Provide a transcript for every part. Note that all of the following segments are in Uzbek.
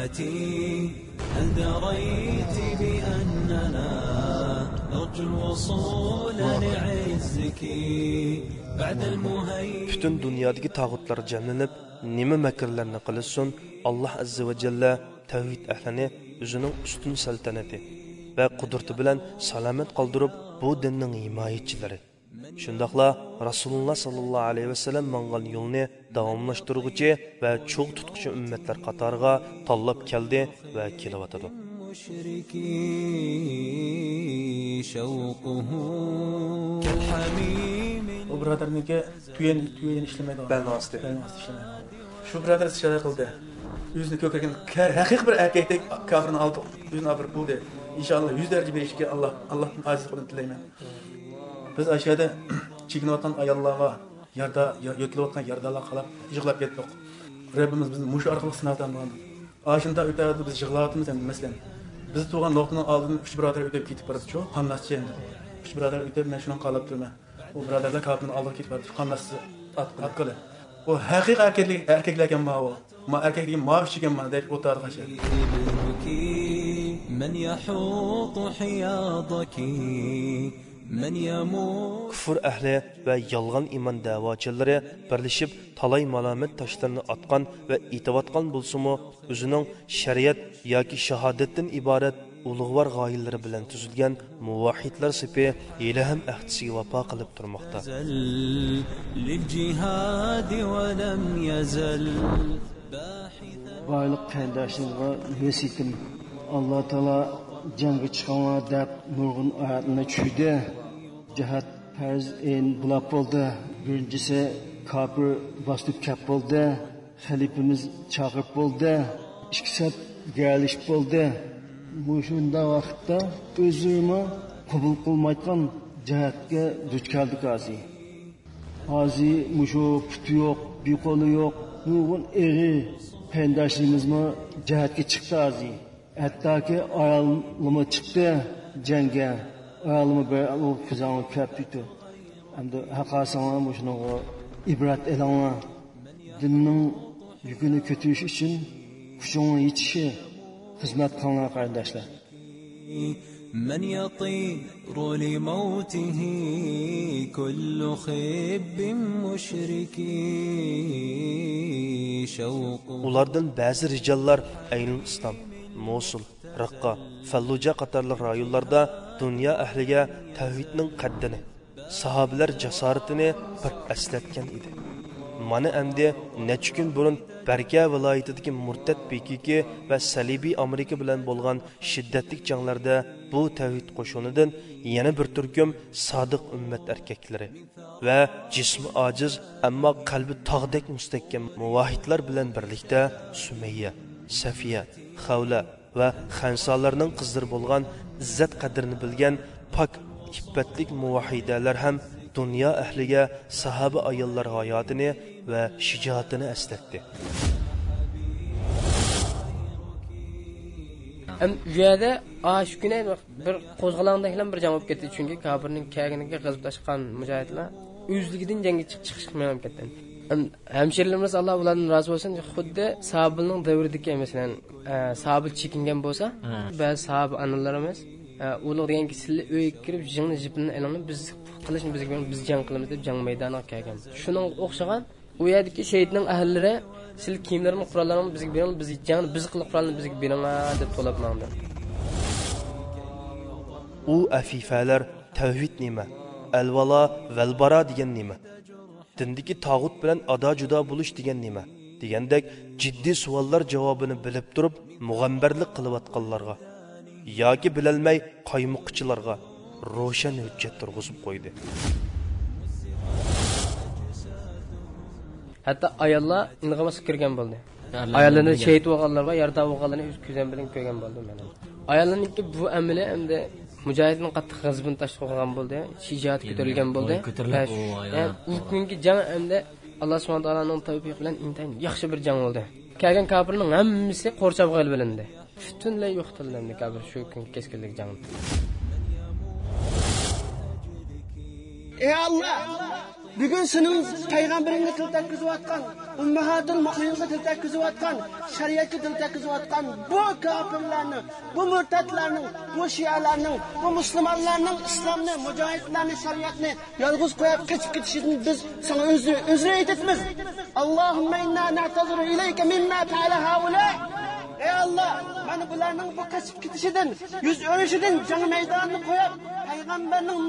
أمتي هل دريت بأننا نرجو الوصول لعزك بعد المهيمن butun dunyodagi tog'utlar jamlanib nima makrlarni qilishsin alloh azza va jalla tavhid ahlini o'zining ustun saltanati va qudrati bilan salomat qoldirib bu dinning himoyachilari shundoqla rasululloh sollallohu alayhi vasallam mangan yo'lni davomlashtirg'uchi va cho'g' tutquchi ummatlar qatoriga tanlab keldi va kelayotadi u birodarniki tuyen tuyen ishlamaydi balnosti shu birodar shala qildi. O'zini ko'kragan haqiqiy bir erkakdek kofirni oldi o'zini bir bo'ldi. Inshaalloh yuz darajada berishga alloh alloh azizligini tilayman. biz ana shu yerda chekinayotgan ayollarga yerda yo'tilayotgan yerdalar qarab yig'lab ketdik rabbimiz bizni mushu orqali sinovdan bo'ldi ana shunda o'tadi biz yig'layapmiz endi masalan biz tug'an nuqtaning oldidan uch birodar o'tib ketib boradi-chu qamlashchi endi uch birodar o'tib man shuni qalab turman u birodarlar kofirni oldiga ketib boradi qamlashchi atqili u haqiqiy erkaklik erkaklar ekan ma u ma erkaklik ma ish ekan mana deb o'tiradi qasha ابنك من يحوط حياضك من يموت kufr ahli va yolg'on iymon da'vochilari birlashib talay malomat toshlarini otgan va etivatgan bo'lsimi o'zining shariat yoki shahodatdan iborat ulug'vor g'oyalari bilan tuzilgan muvahhidlar sipi hali ham ahdisiga vafo qilib turmoqda. Barliq qarindoshimizga vasiyatim alloh taolo jangga chiqaman deb nurg'un oyatni tushirdi. cihat pərz in qılab boldu. Birincisi kafir basıb kəp boldu. Xəlifimiz çağırıb boldu. İkisət gəliş boldu. Bu şunda vaxtda özümü qəbul qılmayıtqan cəhətə duç gəldik azi. Azi muşu putu yox, bir qolu yox. Nurgun eri pendaşımız mı cəhətə çıxdı azi. Hətta ki ayalımı çıxdı cəngə. chiqdi jangga ayolimi bir ko'zangni ko'rib turdi endi haqasanglar shunaqa ibrat elanglar dinning yukini ko'tarish uchun kuchingni yetishi xizmat qilinglar qarindoshlar من يطير لموته كل خب مشرك شوق ulardan ba'zi rijollar aynul islom mosul raqqa falluja qatorliq rayonlarda dunyo ahliga tavhidning qaddini sahobalar jasoratini bir eslatgan edi. Mana endi necha kun burun barka viloyatidagi murtad bekiki va salibiy amerika bilan bo'lgan shiddatli janglarda bu tavhid qo'shunidan yana bir turkum sodiq ummat erkaklari va jismi ojiz ammo qalbi tog'dek mustahkam muvahidlar bilan birlikda sumayya safiya havla va xansolarning qizdir bo'lgan izzat qadrini bilgan pok hibbatlik muvahidalar ham dunyo ahliga sahoba ayollar hayotini va shijoatini eslatdi Hem uyada shu kuni bir qo'zg'alongdan bir jam bo'lib ketdi. Chunki kabirning kaginiga g'azblashgan mujohidlar o'zligidan jangga chiqish chiqishmay ketdi. Hamshirlarimiz alloh ulardan rozi bo'lsin. Xuddi sabilning davridagi masalan sabil chekingan bo'lsa ba'zi sahoba analarimiz ulug' degan sizlar uyga kirib jingni jipini ilinib biz qilishni bizga biz jang qilamiz deb jang maydoniga kelgan. Shuning o'xshagan u yerdagi shahidning ahllari siz kiyimlarini qurollarni bizga bering biz jangni biz qilib qurolni bizga beringlar deb to'lab mandi u afifalar tavhid nima alvalo valbara degan nima dindagi tog'ut bilan ado judo bo'lish degan nima? Degandek jiddiy savollar javobini bilib turib mug'ambarlik qilayotganlarga yoki bilolmay qaymoqchilarga ro'shan hujjat turg'izib qo'ydi. Hatto ayollar inqamasga kirgan bo'ldi. Ayollarni shahid bo'lganlarga yarda bo'lganlarni o'z ko'zim bilan ko'rgan bo'ldim men ayollarniki bu amali endi mujohidni qattiq g'azbini tashlab qo'ygan bo'ldi shijoat ko'tarilgan bo'ldi. u kungi jang endi alloh subhana taoloning tavfiqi bilan intayin. Yaxshi bir jang bo'ldi. Kelgan kofirning hammasi qo'rchab bilindi butunlay yo'q qilindi kofir shu kun keskinlik jangda Ey Allah, Бүгін сінің пайғамбарыңа тіл тәккізіп атқан, уммахатың мұқиынға тіл тәккізіп атқан, шариатқа тіл тәккізіп атқан бұл кәпірлерні, бұл мүртәтлернің, бұл шияларның, бұл мұсылманларның исламны, мұжахидлерні, шариатны жалғыз қойып кетіп кетішін біз саңа өзі өзі айтытмыз. Аллахумма инна натазыру илейке минна тәлі хаула. Ey Allah, mana bularning bu qochib ketishidan, yuz o'rishidan jang maydonini qo'yib, payg'ambarning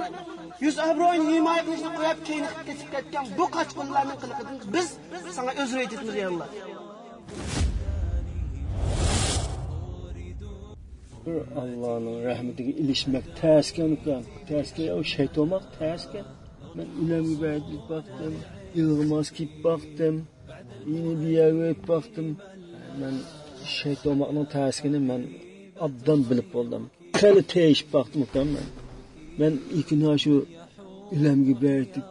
yuz obro'yni himoya qilishni qo'yib keyin ketib ketgan bu kaç qochqinlarning qiliqidan biz sanga o'zr aytyapmiz ey alloh allohning rahmatiga ilishmak taskan ukan taskan shayt olmoq taskan man ularga boqdim ilg'imos kiyib boqdim ini bir yerga boqdim man shayt olmoqning taskini man obdan bilib bo'ldim hali teshib boqdim ukan man Ben ilk gün şu ülemi verdik.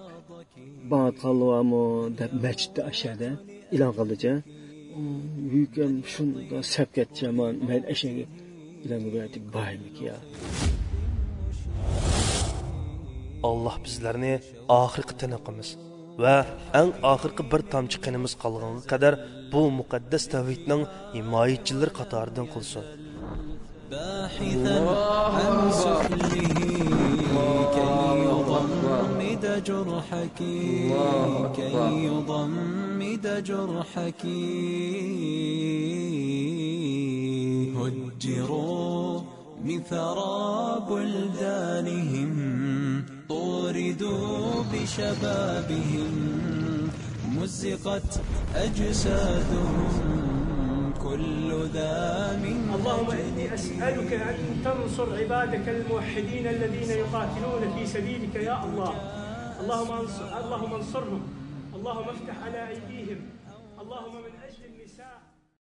Bana kalıvamı da meçhide aşağıda ilan kılıca. Büyükken şunda sevk edeceğim ben eşeği ilan verdik baymak ya. alloh bizlarni oxirgi tiniqimiz va eng oxirgi bir tomchi qinimiz qolganga qadar bu muqaddas tavhidning himoyachilari qatoridan qilsin جرحك كي يضمد جرحك. هجروا من ثرى بلدانهم طوردوا بشبابهم. مزقت أجسادهم كل ذا من اللهم إني أسألك أن تنصر عبادك الموحدين الذين يقاتلون في سبيلك يا الله. اللهم انصر اللهم انصرهم. اللهم افتح على أيديهم. اللهم من أجل